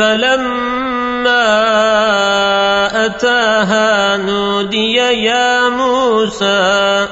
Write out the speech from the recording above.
فلما أتاها نودي يا موسى